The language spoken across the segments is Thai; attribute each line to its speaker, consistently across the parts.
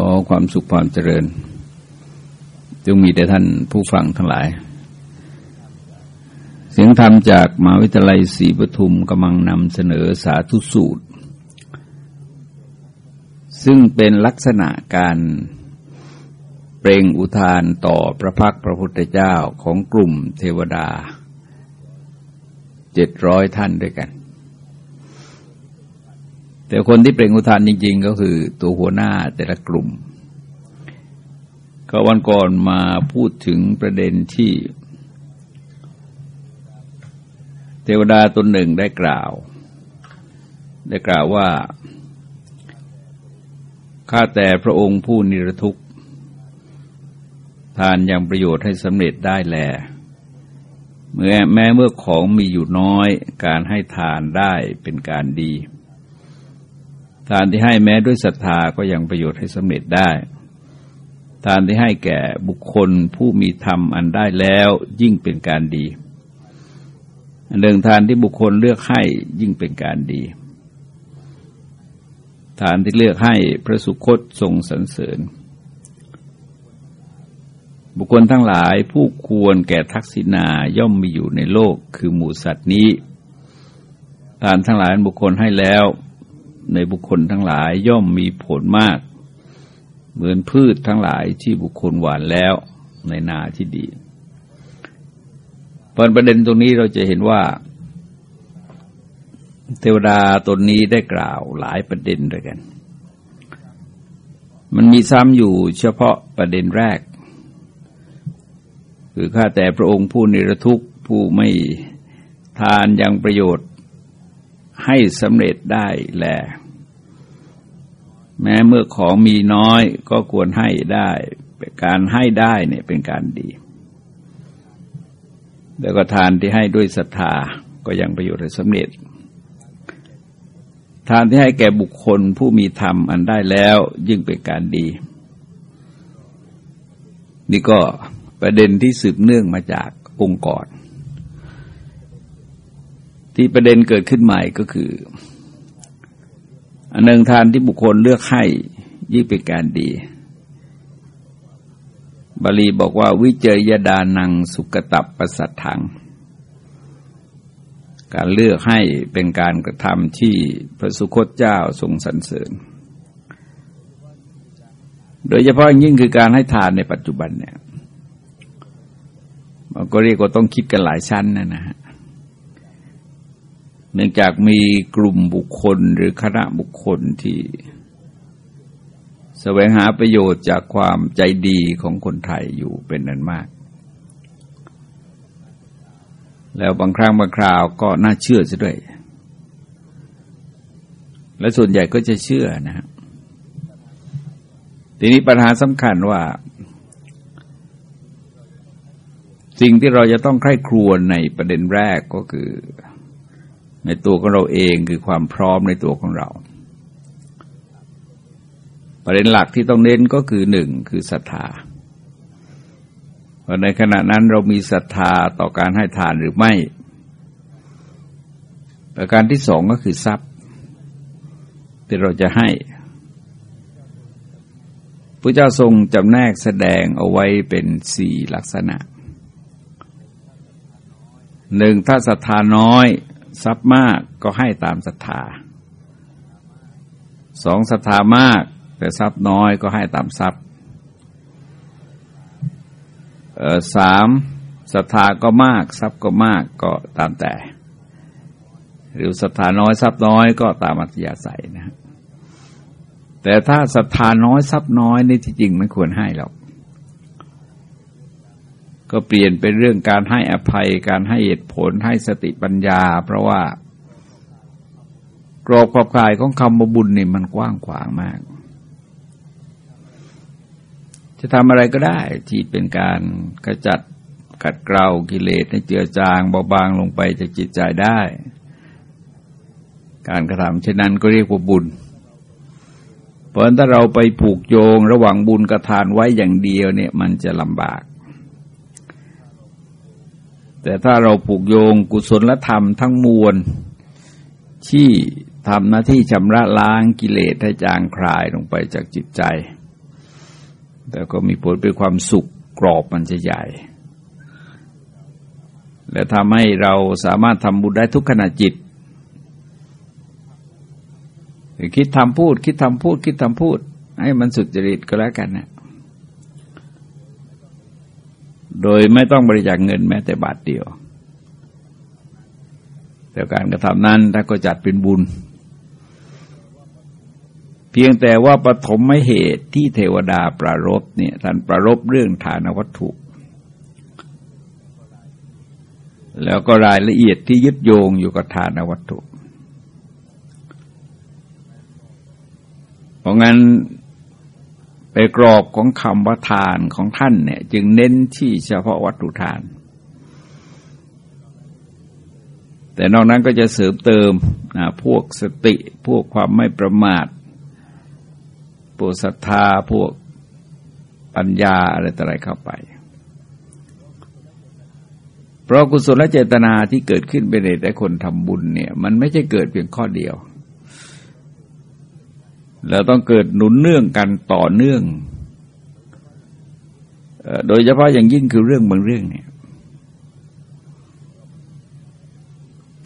Speaker 1: ขอความสุขความเจริญ จงมีแต่ท่านผู้ฟังทั้งหลาย เสียงธรรมจากมหาวิทยาลัยศรีปทุมกำลังนำเสนอสาธุสูตร ซึ่งเป็นลักษณะการเปล่งอุทานต่อพระพักพระพุทธเจ้าของกลุ่มเทวดาเจ็ดร้อยท่านด้วยกัน แต่คนที่เปล่งอุทานจริง ๆ ก็คือตัวหัวหน้าแต่ละกลุ่ม ก็วันก่อนมาพูดถึงประเด็นที่ เทวดาตนหนึ่งได้กล่าว ได้กล่าวว่าข้าแต่พระองค์ผู้นิรทุกข์ ทานยังประโยชน์ให้สำเร็จได้แล เมื่อแม้เมื่อของมีอยู่น้อย การให้ทานได้เป็นการดี ทานที่ให้แม้ด้วยศรัทธาก็ยังประโยชน์ให้สำเร็จได้ ทานที่ให้แก่บุคคลผู้มีธรรมอันได้แล้วยิ่งเป็นการดีอันหนึ่งทานที่บุคคลเลือกให้ยิ่งเป็นการดี ทานที่เลือกให้พระสุคตทรงสรรเสริญ บุคคลทั้งหลายผู้ควรแก่ทักษิณาย่อมมีอยู่ในโลกคือหมูสัตว์นี้ ทานทั้งหลายบุคคลให้แล้ว ในบุคคลทั้งหลายย่อมมีผลมาก เหมือนพืชทั้งหลายที่บุคคลหวานแล้วในนาที่ดีตอนประเด็นตรงนี้เราจะเห็นว่า เทวดาตนนี้ได้กล่าวหลายประเด็นด้วยกัน มันมีซ้ำอยู่เฉพาะประเด็นแรก คือข้าแต่พระองค์ผู้นิรทุกข์ผู้ไม่ทานยังประโยชน์ ให้สำเร็จได้แล แม้เมื่อของมีน้อยก็ควรให้ได้ การให้ได้เนี่ยเป็นการดี แล้วก็ทานที่ให้ด้วยศรัทธาก็ยังประโยชน์ให้สำเร็จ ทานที่ให้แก่บุคคลผู้มีธรรมอันได้แล้วยิ่งเป็นการดี นี่ก็ประเด็นที่สืบเนื่องมาจากองค์กร ที่ประเด็นเกิดขึ้นใหม่ก็คืออันหนึ่งทานที่บุคคลเลือกให้ยิ่งเป็นการดี บาลีบอกว่า วิเจยดานังสุกตับประสัทถัง การเลือกให้เป็นการกระทำที่พระสุคตเจ้าทรงสรรเสริญ โดยเฉพาะยิ่งคือการให้ทานในปัจจุบันเนี่ยมันก็เรียกว่าต้องคิดกันหลายชั้นนะนะฮะ เนื่องจากมีกลุ่มบุคคลหรือคณะบุคคลที่แสวงหาประโยชน์จากความใจดีของคนไทยอยู่เป็นนั้นมาก แล้วบางครั้งบางคราวก็น่าเชื่อซะด้วย และส่วนใหญ่ก็จะเชื่อนะครับทีนี้ปัญหาสำคัญว่า สิ่งที่เราจะต้องใคร่ครวญในประเด็นแรกก็คือ ในตัวของเราเองคือความพร้อมในตัวของเราประเด็นหลักที่ต้องเน้นก็คือหนึ่งคือศรัทธาว่าในขณะนั้นเรามีศรัทธาต่อการให้ทานหรือไม่ประการที่สองก็คือทรัพย์ ที่เราจะให้พระเจ้าทรงจำแนกแสดงเอาไว้เป็นสี่ลักษณะหนึ่งถ้าศรัทธาน้อย ทรัพย์มากก็ให้ตามศรัทธาสองศรัทธามาก แต่ทรัพย์น้อยก็ให้ตามทรัพย์สามศรัทธาก็มากทรัพย์ก็มากก็ตามแต่ หรือศรัทธาน้อยทรัพย์น้อยก็ตามอัธยาศัยนะแต่ถ้าศรัทธาน้อยทรัพย์น้อยนี่ที่จริงไม่ควรให้หรอก ก็เปลี่ยนเป็นเรื่องการให้อภัยการให้เหตุผลให้สติปัญญา เพราะว่ากรอบขอบกายของคำบุญนี่มันกว้างขวางมาก จะทำอะไรก็ได้ที่เป็นการกระจัดกัดเกลากิเลสให้เจือจางเบาบางลงไปจากจิตใจได้ การกระทำเช่นนั้นก็เรียกว่าบุญเพราะถ้าเราไปผูกโยงระหว่างบุญกระทานไว้อย่างเดียวเนี่ย มันจะลำบาก แต่ถ้าเราผูกโยงกุศลธรรมทั้งมวล ที่ทำหน้าที่ชำระล้างกิเลสให้จางคลายลงไปจากจิตใจ แต่ก็มีผลเป็นความสุขกรอบมันจะใหญ่ และทำให้เราสามารถทำบุญได้ทุกขณะจิต คิดทำพูด คิดทำพูด คิดทำพูด ให้มันสุดจริตก็แล้วกันนะ โดยไม่ต้องบริจาคเงินแม้แต่บาทเดียว แต่การกระทำนั้นถ้าก็จัดเป็นบุญ เพียงแต่ว่าปฐมไม่เหตุที่เทวดาประรบเนี่ยท่านประรบเรื่องฐานวัตถุ แล้วก็รายละเอียดที่ยึดโยงอยู่กับฐานวัตถุ เพราะงั้น ไปกรอบของคำว่าทานของท่านเนี่ย จึงเน้นที่เฉพาะวัตถุทาน แต่นอกนั้นก็จะเสริมเติมนะพวกสติ พวกความไม่ประมาทพวกศรัทธาพวกปัญญาอะไรต่ออะไรเข้าไป เพราะกุศลเจตนาที่เกิดขึ้นเป็นเหตุให้คนทำบุญเนี่ย มันไม่ใช่เกิดเพียงข้อเดียว แล้วต้องเกิดหนุนเนื่องกันต่อเนื่อง โดยเฉพาะอย่างยิ่งคือเรื่องบางเรื่องเนี่ย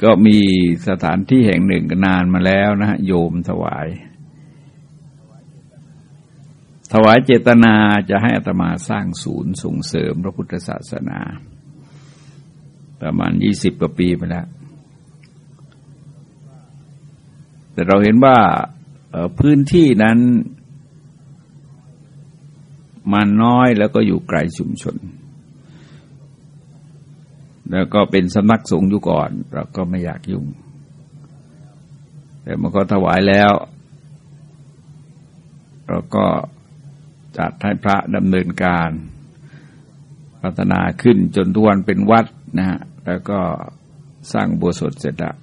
Speaker 1: ก็มีสถานที่แห่งหนึ่งนานมาแล้วนะฮะโยมถวาย ถวายเจตนาจะให้อัตมาสร้างศูนย์ส่งเสริมพระพุทธศาสนา ประมาณยี่สิบกว่าปีไปแล้ว แต่เราเห็นว่า พื้นที่นั้นมันน้อยแล้วก็อยู่ไกลชุมชน แล้วก็เป็นสำนักสงฆ์อยู่ก่อน เราก็ไม่อยากยุ่ง แต่มันก็ถวายแล้ว เราก็จัดให้พระดำเนินการพัฒนาขึ้นจนทุกวันเป็นวัดนะฮะ แล้วก็สร้างบัวสดเสร็จแล้ว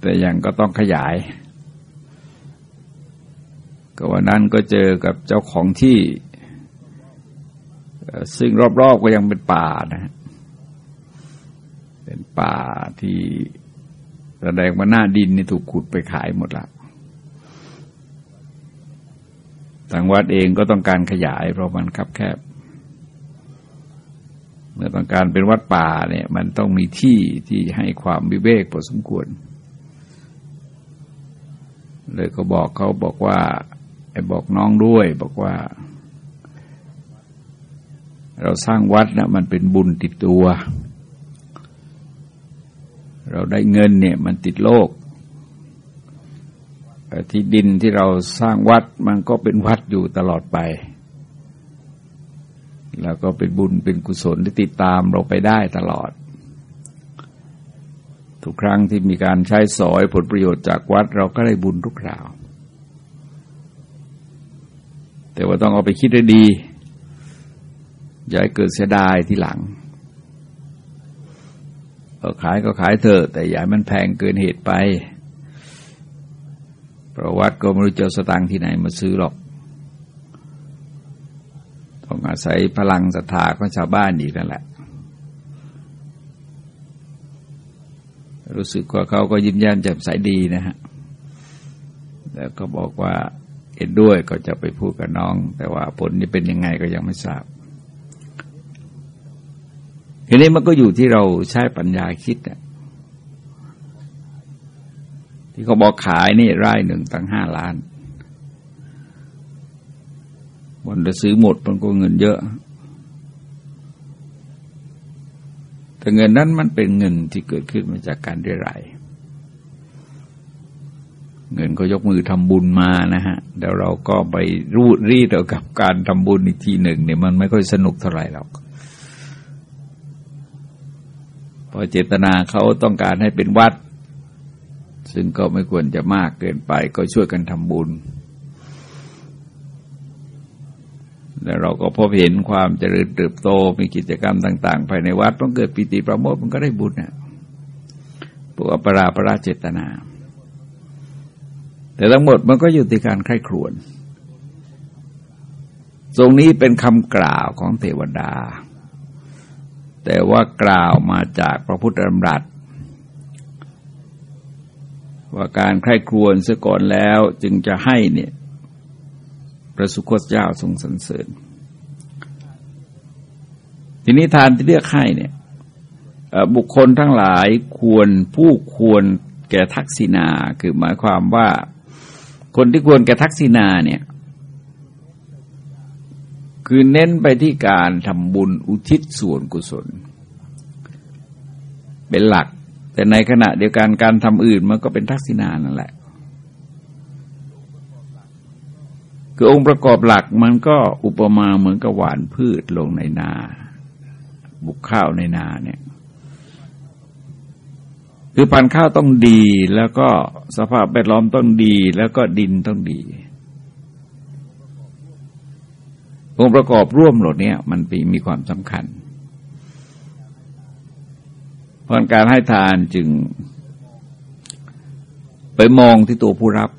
Speaker 1: แต่ยังก็ต้องขยาย ก็วันนั้นก็เจอกับเจ้าของที่ ซึ่งรอบๆก็ยังเป็นป่านะเป็นป่าที่แสดงว่าหน้าดินนี่ถูกขุดไปขายหมดละทางวัดเองก็ต้องการขยายเพราะมันคับแคบ เมื่อต้องการเป็นวัดป่าเนี่ย มันต้องมีที่ที่ให้ความวิเวกพอสมควร เลยก็บอกเขาบอกว่าไอ้บอกน้องด้วย บอกว่า เราสร้างวัดนะมันเป็นบุญติดตัว เราได้เงินเนี่ย มันติดโลกที่ดินที่เราสร้างวัดมันก็เป็นวัดอยู่ตลอดไป แล้วก็เป็นบุญเป็นกุศลที่ติดตามเราไปได้ตลอด ทุกครั้งที่มีการใช้สอยผลประโยชน์จากวัด เราก็ได้บุญทุกคราว แต่ว่าต้องเอาไปคิดให้ดี อย่าให้เกิดเสียดายที่หลังเอาขายก็ขายเถอะแต่อย่ามันแพงเกินเหตุไปเพระวัดก็ไม่รู้จะสตางค์ที่ไหนมาซื้อหรอก ต้องอาศัยพลังศรัทธาของชาวบ้านอีกนั่นแหละ รู้สึกว่าเขาก็ยิ้มแย้มแจ่มใสดีนะฮะแล้วก็บอกว่าเห็นด้วยก็จะไปพูดกับน้อง แต่ว่าผลนี้เป็นยังไงก็ยังไม่ทราบทีนี้มันก็อยู่ที่เราใช้ปัญญาคิดอะที่เขาบอกขายนี่ไร่หนึ่งตั้งห้าล้านวันจะซื้อหมดมันก็เงินเยอะ แต่เงินนั้นมันเป็นเงินที่เกิดขึ้นมาจากการเรียรายเงินก็ยกมือทำบุญมานะฮะเดี๋ยวเราก็ไปรูดรีดเกี่ยวกับการทำบุญอีกทีหนึ่งเนี่ยมันไม่ค่อยสนุกเท่าไหร่หรอกพอเจตนาเขาต้องการให้เป็นวัด ซึ่งก็ไม่ควรจะมากเกินไปก็ช่วยกันทำบุญ แล้วเราก็พบเห็นความเจริญเติบโตมีกิจกรรมต่าง ๆ ภายในวัดต้องเกิดปิติประโมทมันก็ได้บุญนะพวกอปราประราเจตนา แต่ทั้งหมดมันก็อยู่ที่การใคร่ครวญตรงนี้เป็นคำกล่าวของเทวดา แต่ว่ากล่าวมาจากพระพุทธธรรมรัตว่าการใคร่ครวญเสียก่อนแล้วจึงจะให้เนี่ย ระสุคตเจ้าทรงสรรเสริญ ทีนี้ทานที่เลือกให้เนี่ยบุคคลทั้งหลายควรผู้ควรแก่ทักษิณาคือหมายความว่า คนที่ควรแก่ทักษิณาเนี่ยคือเน้นไปที่การทำบุญอุทิศส่วนกุศล เป็นหลัก แต่ในขณะเดียวกันการทำอื่นมันก็เป็นทักษิณานั่นแหละ คือองค์ประกอบหลักมันก็อุปมาเหมือนกับหวานพืชลงในนา บุกข้าวในนาเนี่ย คือพันธุ์ข้าวต้องดีแล้วก็สภาพแวดล้อมต้องดี แล้วก็ดินต้องดี องค์ประกอบร่วมหลดนี้มันมีความสำคัญเพราะการให้ทานจึง ไปมองที่ตัวผู้รับ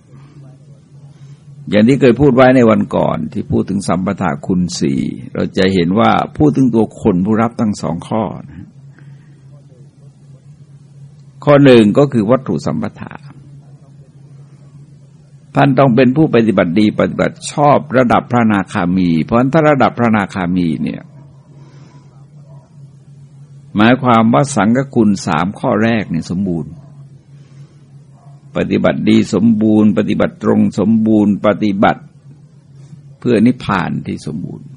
Speaker 1: อย่างที่เคยพูดไว้ในวันก่อนที่พูดถึงสัมปทาคุณสี่เราจะเห็นว่าพูดถึงตัวคนผู้รับตั้งสองข้อนะข้อหนึ่งก็คือวัตถุสัมปทาท่านต้องเป็นผู้ปฏิบัติดีปฏิบัติชอบระดับพระนาคามี เพราะถ้าระดับพระนาคามีเนี่ยหมายความว่าสังกคุณสามข้อแรกเนี่ยสมบูรณ์ ปฏิบัติดีสมบูรณ์ ปฏิบัติตรงสมบูรณ์ ปฏิบัติเพื่อนิพพานที่สมบูรณ์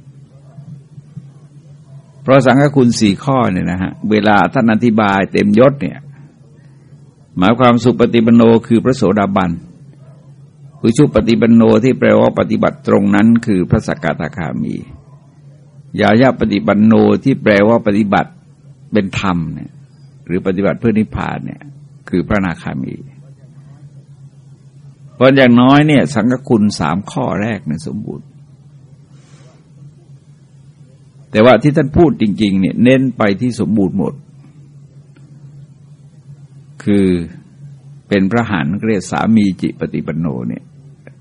Speaker 1: เพราะสังกคุณสี่ข้อเนี่ยนะฮะเวลาท่านอธิบายเต็มยศเนี่ย หมายความสุปฏิบันโนคือพระโสดาบันคือชุปฏิบันโนที่แปลว่าปฏิบัติตรงนั้น คือพระสกทาคามียายาปฏิบันโนที่แปลว่าปฏิบัติเป็นธรรมเนี่ย หรือปฏิบัติเพื่อนิพพานเนี่ย คือพระนาคามี เพราะอย่างน้อยเนี่ย สังฆคุณสามข้อแรกเนี่ยสมบูรณ์ แต่ว่าที่ท่านพูดจริง ๆ เนี่ย เน้นไปที่สมบูรณ์หมด คือเป็นพระหันเรียกสามีจิปฏิปันโนเนี่ย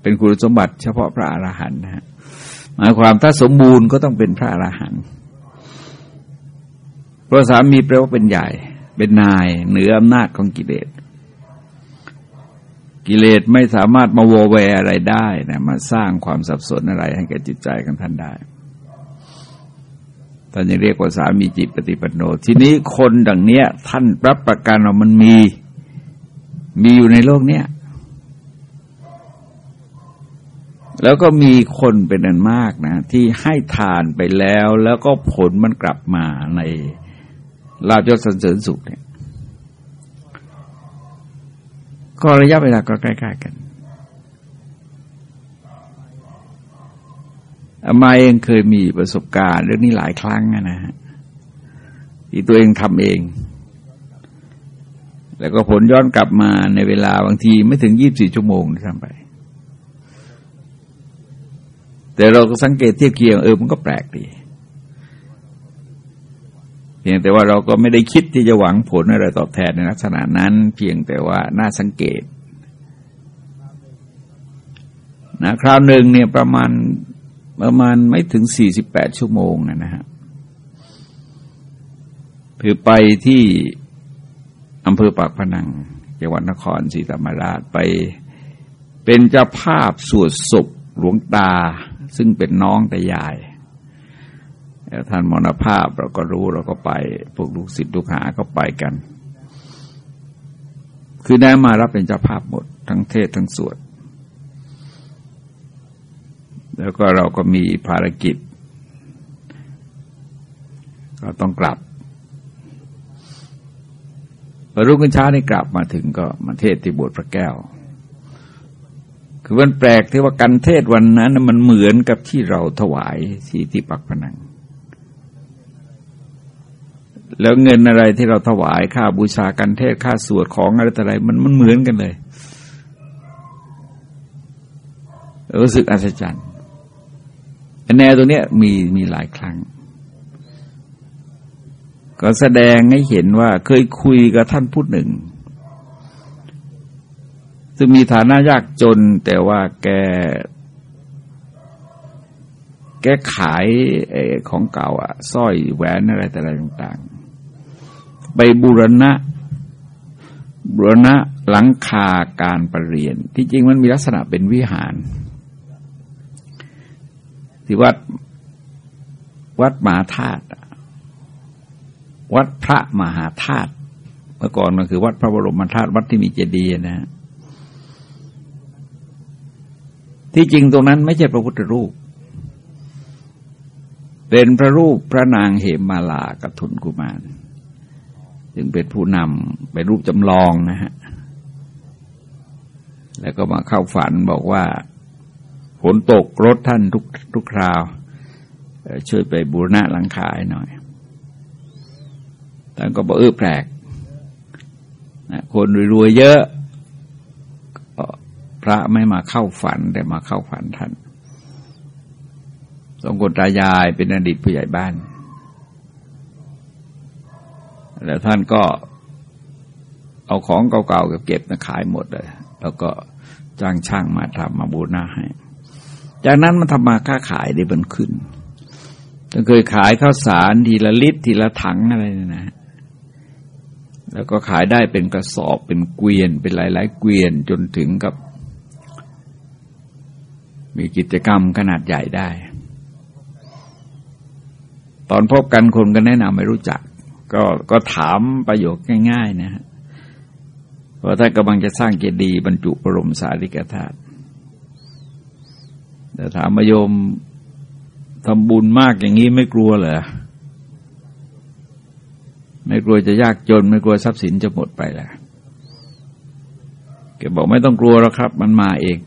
Speaker 1: เป็นคุณสมบัติเฉพาะพระอรหันต์นะฮะหมายความถ้าสมบูรณ์ก็ต้องเป็นพระอรหันต์เพราะสามีแปลว่าเป็นใหญ่ เป็นนายเหนืออำนาจของกิเลส กิเลสไม่สามารถมาโวเวอะไรได้นะมาสร้างความสับสนอะไรให้แก่จิตใจของท่านได้ท่านยังเรียกว่าสามีจิตปฏิปันโน ทีนี้คนดังเนี้ย ท่านรับประกันว่ามันมี มีอยู่ในโลกเนี้ยแล้วก็มีคนเป็นอันมากนะ ที่ให้ทานไปแล้ว แล้วก็ผลมันกลับมาในลาบยศสันเสริญสุขเนี่ย ก็ระยะเวลาก็ใกล้ๆกันอามาเองเคยมีประสบการณ์เรื่องนี้หลายครั้งนะฮะที่ตัวเองทำเอง แล้วก็ผลย้อนกลับมาในเวลาบางทีไม่ถึงยี่บสี่ชั่วโมงทำไป แต่เราก็สังเกตเทียบเคียงเออมันก็แปลกดี พียงแต่ว่าเราก็ไม่ได้คิดที่จะหวังผลอะไรตอบแทนในลักษณะนั้น เพียงแต่ว่าน่าสังเกตนะคราวหนึ่งเนี่ยประมาณประมาณไม่ถึงสี่สิบแปดชั่วโมงนะฮะคือไปที่อำเภอปากพนังจังหวัดนครศรีธรรมราชไปเป็นเจ้าภาพสวดศพหลวงตา ซึ่งเป็นน้องแต่ยาย ท่านมรณภาพเราก็รู้เราก็ไปพวกลูกศิษย์ลูกหาก็ไปกัน คือได้มารับเป็นเจ้าภาพหมด ทั้งเทศทั้งสวด แล้วก็เราก็มีภารกิจ ก็ต้องกลับพอรุ่งขึ้นเช้านี่กลับมาถึงก็มาเทศที่บสถ์พระแก้ว คือมันแปลกที่ว่ากันเทศวันนั้นมันเหมือนกับที่เราถวายที่ที่ปักพนัง แล้วเงินอะไรที่เราถวายค่าบูชากันเทศค่าสวดของอะไรต่ออะไรมันมันเหมือนกันเลยรู้สึกอัศจรรย์แนวตัวเนี้ยมีมีหลายครั้ง ก็แสดงให้เห็นว่าเคยคุยกับท่านผู้หนึ่ง ซึ่งมีฐานะยากจนแต่ว่าแก แกขายของเก่าอะสร้อยแหวนอะไรแต่อะไรต่าง ไปบูรณะบูรณะหลังคาการประเรียน ที่จริงมันมีลักษณะเป็นวิหารที่วัดวัดมหาธาตุวัดพระมหาธาตุเมื่อก่อนมันคือ วัดพระบรมธาตุวัดที่มีเจดีย์นะฮะที่จริงตรงนั้นไม่ใช่พระพุทธรูป เป็นพระรูปพระนางเหมมาลากทุนกุมาร จึงเป็นผู้นำเป็นรูปจำลองนะฮะ แล้วก็มาเข้าฝันบอกว่าฝนตกรถท่านทุกทุกคราว ช่วยไปบูรณะหลังคาหน่อยท่านก็บอกเออแปลกคนรวยๆเยอะ พระไม่มาเข้าฝันแต่มาเข้าฝันท่านสองคนตายายเป็นอดีตผู้ใหญ่บ้าน แล้วท่านก็เอาของเก่าๆเก็บมาขายหมดเลย แล้วก็จ้างช่างมาทำมาบูรณะให้ จากนั้นมันทำมาค้าขายได้บันขึ้นก็เคยขายข้าวสารทีละลิตรทีละถังอะไรนะนะ แล้วก็ขายได้เป็นกระสอบเป็นเกวียน เป็นหลาย ๆ เกวียนจนถึงกับ มีกิจกรรมขนาดใหญ่ได้ ตอนพบกันคนก็แนะนำไม่รู้จัก ก็ก็ถามประโยคง่าย ๆ นะฮะว่าถ้ากำลังจะสร้างเจดีย์บรรจุปรมสาริกธาตุแต่ถามมโยมทำบุญมากอย่างนี้ไม่กลัวเหรอไม่กลัวจะยากจน ไม่กลัวทรัพย์สินจะหมดไปแหละแกบอกไม่ต้องกลัวแล้วครับ มันมาเอง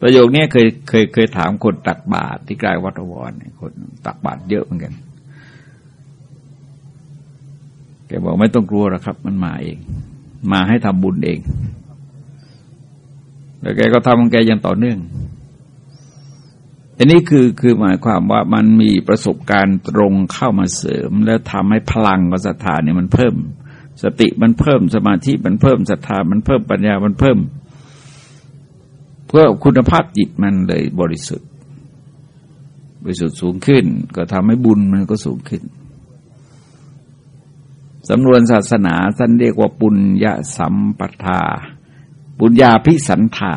Speaker 1: ประโยคนี้เคยเคยเคยถามคนตักบาตรที่ใกล้วัดวรคนตักบาตรเยอะเหมือนกัน แก บอกไม่ต้องกลัวหรอกครับ มันมาเอง มาให้ทำบุญเอง แล้วแกก็ทำของแกอย่างต่อเนื่องอันนี้คือคือหมายความว่ามันมีประสบการณ์ตรงเข้ามาเสริม แล้วทำให้พลังของศรัทธาเนี่ยมันเพิ่ม สติมันเพิ่มสมาธิมันเพิ่มศรัทธามันเพิ่มปัญญามันเพิ่ม เพื่อคุณภาพจิตมันเลยบริสุทธิ์บริสุทธิ์สูงขึ้น ก็ทำให้บุญมันก็สูงขึ้น สำนวนศาสนาท่านเรียกว่าปุญญาสัมปทา ปุญญาพิสันธา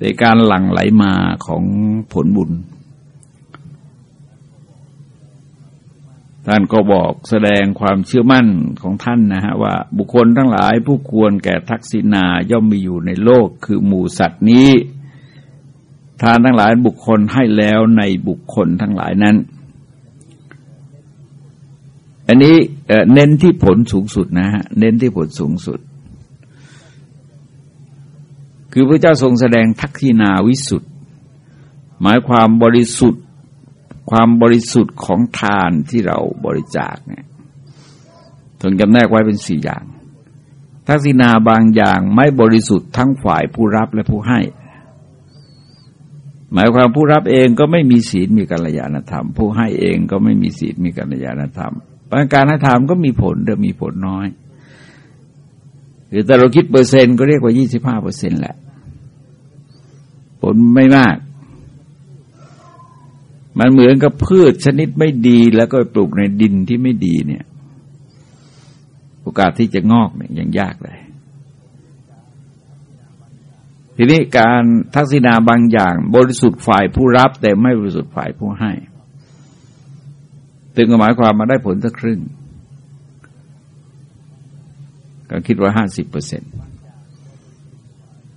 Speaker 1: ในการหลั่งไหลมาของผลบุญ ท่านก็บอกแสดงความเชื่อมั่นของท่านนะฮะว่า บุคคลทั้งหลายผู้ควรแก่ทักษิณาย่อมมีอยู่ในโลกคือหมู่สัตว์นี้ ทานทั้งหลายบุคคลให้แล้วในบุคคลทั้งหลายนั้น อันนี้เน้นที่ผลสูงสุดนะฮะเน้นที่ผลสูงสุด คือพระเจ้าทรงแสดงทักษิณาวิสุทธ์หมายความบริสุทธิ์ ความบริสุทธิ์ของทานที่เราบริจาคเนี่ยถึงจำแนกไว้เป็นสี่อย่าง ทักษิณาบางอย่างไม่บริสุทธิ์ทั้งฝ่ายผู้รับและผู้ให้ หมายความผู้รับเองก็ไม่มีศีลมีกัลยาณธรรม ผู้ให้เองก็ไม่มีศีลมีกัลยาณธรรม การให้ทานก็มีผลเดิมมีผลน้อยหรือแต่เราคิดเปอร์เซ็นต์ก็เรียกว่ายี่สิบห้าเปอร์เซ็นต์แหละ ผลไม่มาก มันเหมือนกับพืชชนิดไม่ดีแล้วก็ปลูกในดินที่ไม่ดีเนี่ย โอกาสที่จะงอกเนี่ยยังยากเลยทีนี้การทักษิณาบางอย่าง บริสุทธิ์ฝ่ายผู้รับแต่ไม่บริสุทธิ์ฝ่ายผู้ให้ ถึงหมายความมาได้ผลสักครึ่ง ก็คิดว่าห้าสิบเปอร์เซ็นต์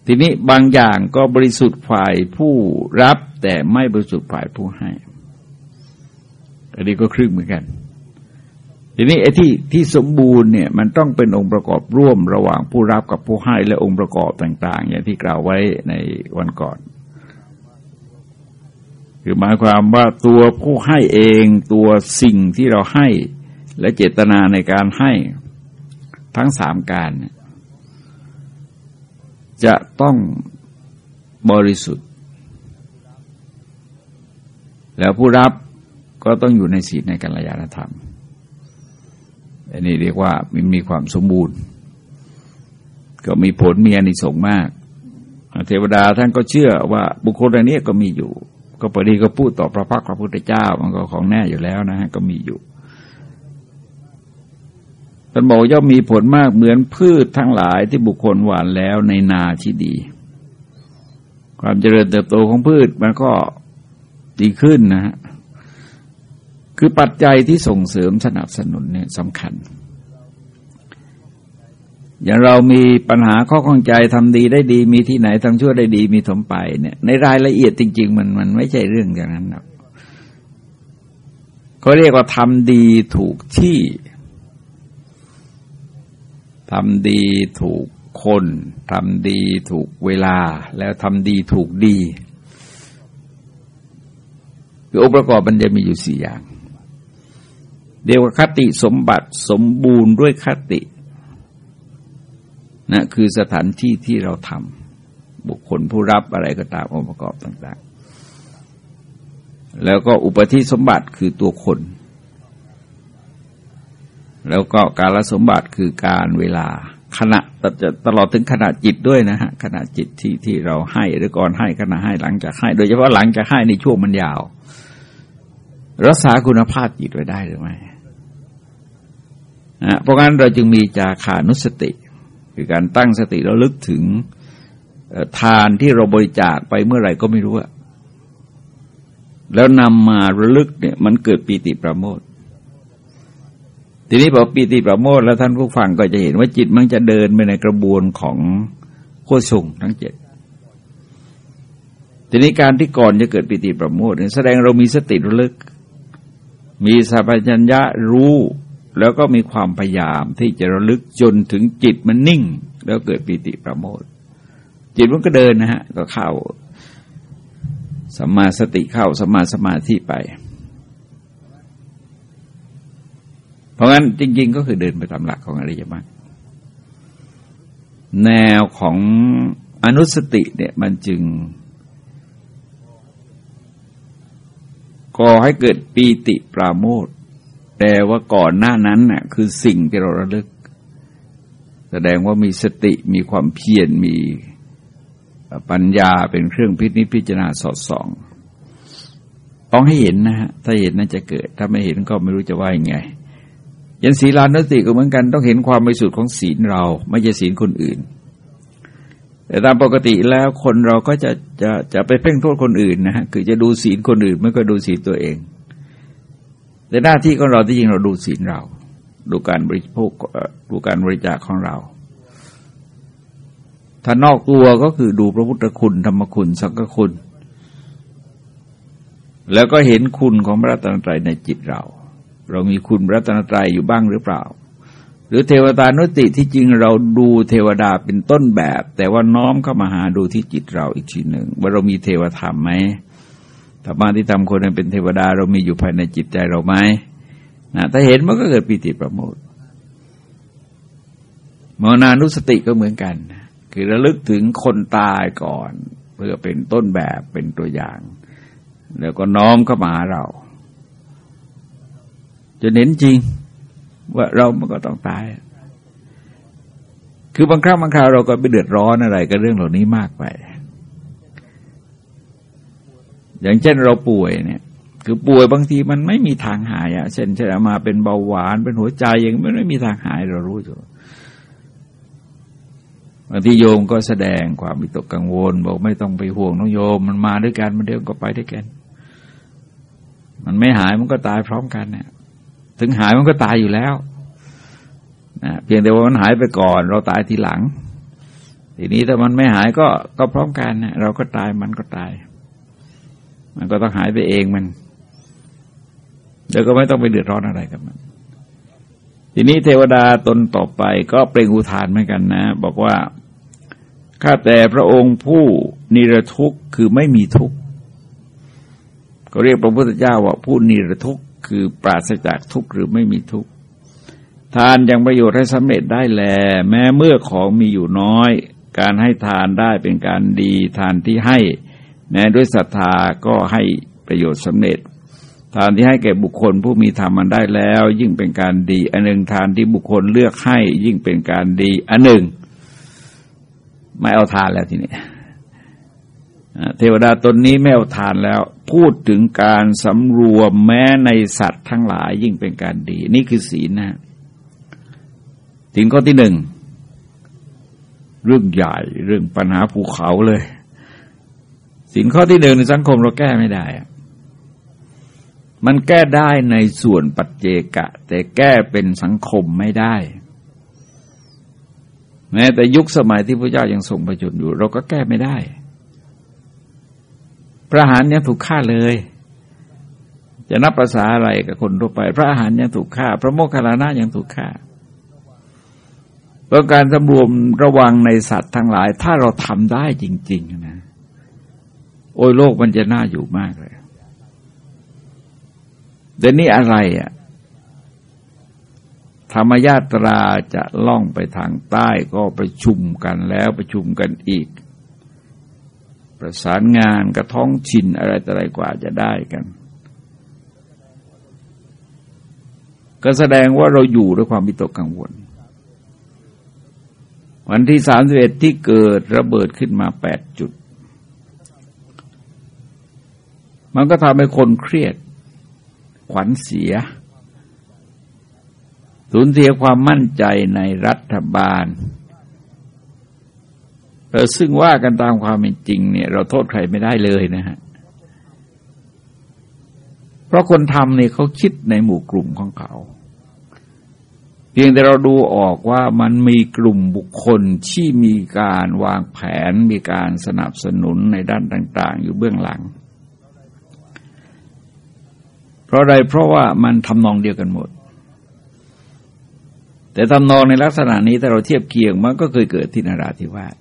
Speaker 1: ทีนี้บางอย่างก็บริสุทธิ์ฝ่ายผู้รับแต่ไม่บริสุทธิ์ฝ่ายผู้ให้ อันนี้ก็ครึ่งเหมือนกัน ทีนี้ไอ้ที่ที่สมบูรณ์เนี่ยมันต้องเป็นองค์ประกอบร่วมระหว่างผู้รับกับผู้ให้และองค์ประกอบต่าง ๆ อย่างที่กล่าวไว้ในวันก่อน คือหมายความว่าตัวผู้ให้เองตัวสิ่งที่เราให้ และเจตนาในการให้ทั้งสามการจะต้องบริสุทธิ์ แล้วผู้รับก็ต้องอยู่ในศีลในกัลยาณธรรม อันนี้เรียกว่ามันมีความสมบูรณ์ ก็มีผลมีอานิสงส์มาก เทวดาท่านก็เชื่อว่าบุคคลอันนี้ก็มีอยู่ ก็พอดีก็พูดต่อพระพักพระพุทธเจ้ามันก็ของแน่อยู่แล้วนะฮะก็มีอยู่ท่านบอกย่อมมีผลมากเหมือนพืชทั้งหลายที่บุคคลหว่านแล้วในนาที่ดี ความเจริญเติบโตของพืชมันก็ดีขึ้นนะฮะคือปัจจัยที่ส่งเสริมสนับสนุนเนี่ยสำคัญ อย่างเรามีปัญหาข้อข้องใจทำดีได้ดี มีที่ไหนทำชั่วได้ดีมีถมไปเนี่ย ในรายละเอียดจริง ๆ มันมันไม่ใช่เรื่องอย่างนั้นหรอกเขาเรียกว่าทำดีถูกที่ทำดีถูกคนทำดีถูกเวลา แล้วทำดีถูกดีคือองค์ประกอบมันจะมีอยู่สี่อย่าง เดียวกับคติสมบัติสมบูรณ์ด้วยคติ นะคือสถานที่ที่เราทำบุคคลผู้รับอะไรก็ตามองค์ประกอบต่างๆ แล้วก็อุปธิสมบัติคือตัวคน แล้วก็การสมบัติคือการเวลาขณะตลอดถึงขณะจิตด้วยนะฮะขณะจิตที่ที่เราให้หรือก่อนให้ขณะให้หลังจากให้ โดยเฉพาะหลังจากให้ในช่วงมันยาว รักษาคุณภาพจิตไว้ได้หรือไม่นะเพราะงั้นเราจึงมีจาขานุสติ คือการตั้งสติระลึกถึงทานที่เราบริจาคไปเมื่อไหร่ก็ไม่รู้อะแล้วนำมาระลึกเนี่ยมันเกิดปีติประโมททีนี้พอปีติประโมทแล้วท่านผู้ฟังก็จะเห็นว่าจิตมันจะเดินไปในกระบวนของโคส่งทั้งเจ็ดทีนี้การที่ก่อนจะเกิดปิติประโมทแสดงเรามีสติระลึก มีสัพพัญญะรู้ แล้วก็มีความพยายามที่จะระลึกจนถึงจิตมันนิ่ง แล้วเกิดปีติประโมทจิตมันก็เดินนะฮะ ก็เข้าสมาสติเข้าสมาสมาธิไป เพราะงั้นจริง ๆ ก็คือเดินไปตามหลักของอริยมรรคแนวของอนุสติเนี่ยมันจึงก่อให้เกิดปีติปราโมท แต่ว่าก่อนหน้านั้นน่ะคือสิ่งที่เราระลึก แสดงว่ามีสติมีความเพียรมีปัญญาเป็นเครื่องพิจิตพิจารณาสอดส่อง ต้องให้เห็นนะฮะถ้าเห็นน่าจะเกิด ถ้าไม่เห็นก็ไม่รู้จะว่ายังไง ยันศีลานสติก็เหมือนกัน ต้องเห็นความบริสุทธิ์ของศีลเรา ไม่ใช่ศีลคนอื่น แต่ตามปกติแล้วคนเราก็จะจะจะไปเพ่งโทษคนอื่นนะฮะคือจะดูศีลคนอื่นไม่ก็ดูศีลตัวเอง แต่หน้าที่ของเราที่จริงเราดูศีลเรา ดูการบริโภคดูการบริจาคของเรา ถ้านอกตัวก็คือดูพระพุทธคุณธรรมคุณสังฆคุณ แล้วก็เห็นคุณของพระรัตนตรัยในจิตเรา เรามีคุณพระรัตนตรัยอยู่บ้างหรือเปล่า หรือเทวตานุติที่จริงเราดูเทวดาเป็นต้นแบบ แต่ว่าน้อมเข้ามาหาดูที่จิตเราอีกทีหนึ่งว่าเรามีเทวธรรมไหม ธรรมะที่ทำคนให้เป็นเทวดา เรามีอยู่ภายในจิตใจเราไหมนะถ้าเห็นมันก็เกิดปิติประโมทมรณานุสติก็เหมือนกัน คือระลึกถึงคนตายก่อน เพื่อเป็นต้นแบบเป็นตัวอย่าง แล้วก็น้อมเข้ามาเราจะเน้นจริง ว่าเรามันก็ต้องตาย คือบางครั้งบางคราวเราก็ไปเดือดร้อนอะไรกับเรื่องเหล่านี้มากไป อย่างเช่นเราป่วยเนี่ย คือป่วยบางทีมันไม่มีทางหายอะเช่นเช่นมาเป็นเบาหวานเป็นหัวใจยังไม่ไม่มีทางหายเรารู้อยู่บางทีโยมก็แสดงความวิตกกังวล บอกไม่ต้องไปห่วงน้องโยม มันมาด้วยกันมันเดียวก็ไปด้วยกัน มันไม่หายมันก็ตายพร้อมกันเนี่ย ถึงหายมันก็ตายอยู่แล้วนะเพียงแต่ว่ามันหายไปก่อน เราตายทีหลัง ทีนี้ถ้ามันไม่หายก็ก็พร้อมกันนะเราก็ตายมันก็ตาย มันก็ต้องหายไปเองมัน แล้วก็ไม่ต้องไปเดือดร้อนอะไรกับมัน ทีนี้เทวดาตนต่อไปก็เปล่งอุทานเหมือนกันนะ บอกว่าข้าแต่พระองค์ผู้นิรทุกข์คือไม่มีทุกข์ก็เรียกพระพุทธเจ้าว่าผู้นิรทุกข์คือปราศจากทุกข์หรือไม่มีทุกข์ทานยังประโยชน์ให้สำเร็จได้แล แม้เมื่อของมีอยู่น้อย การให้ทานได้เป็นการดี ทานที่ให้ แม้ด้วยศรัทธาก็ให้ประโยชน์สำเร็จ ทานที่ให้แก่บุคคลผู้มีธรรมมันได้แล้ว ยิ่งเป็นการดี อันหนึ่งทานที่บุคคลเลือกให้ ยิ่งเป็นการดี อันหนึ่ง ไม่เอาทานแล้วทีนี้เทวดาตนนี้ไม่เอาทานแล้ว พูดถึงการสำรวมแม้ในสัตว์ทั้งหลาย ยิ่งเป็นการดี นี่คือศีลนะถึงข้อที่หนึ่งเรื่องใหญ่เรื่องปัญหาภูเขาเลย สินข้อที่หนึ่งในสังคมเราแก้ไม่ได้ มันแก้ได้ในส่วนปัจเจกะ แต่แก้เป็นสังคมไม่ได้ แม้แต่ยุคสมัยที่พระเจ้ายังทรงประจุอยู่ เราก็แก้ไม่ได้ พระหารยังถูกฆ่าเลย จะนับภาษาอะไรกับคนทั่วไป พระอาหารยังถูกฆ่า พระโมคคัลลานะยังถูกฆ่าเพราะการสำรวมระวังในสัตว์ทั้งหลาย ถ้าเราทำได้จริง ๆ นะ โอ้ยโลกมันจะน่าอยู่มากเลยเดี๋ยวนี้อะไรอะ่ะธรรมญาตราจะล่องไปทางใต้ก็ประชุมกันแล้วประชุมกันอีก ประสานงานกระท้องชินอะไรต่ออะไรกว่าจะได้กัน ก็แสดงว่าเราอยู่ด้วยความมิตกกังวล วันที่สามสิบเอ็ดที่เกิดระเบิดขึ้นมาแปดจุด มันก็ทำให้คนเครียด ขวัญเสีย สูญเสียความมั่นใจในรัฐบาลเออซึ่งว่ากันตามความเป็นจริงเนี่ย เราโทษใครไม่ได้เลยนะฮะ เพราะคนทำเนี่ยเขาคิดในหมู่กลุ่มของเขา เพียงแต่เราดูออกว่ามันมีกลุ่มบุคคลที่มีการวางแผน มีการสนับสนุนในด้านต่าง ๆ อยู่เบื้องหลัง เพราะอะไรเพราะว่ามันทำนองเดียวกันหมด แต่ทำนองในลักษณะนี้ถ้าเราเทียบเคียงมันก็เคยเกิดที่นราธิวาส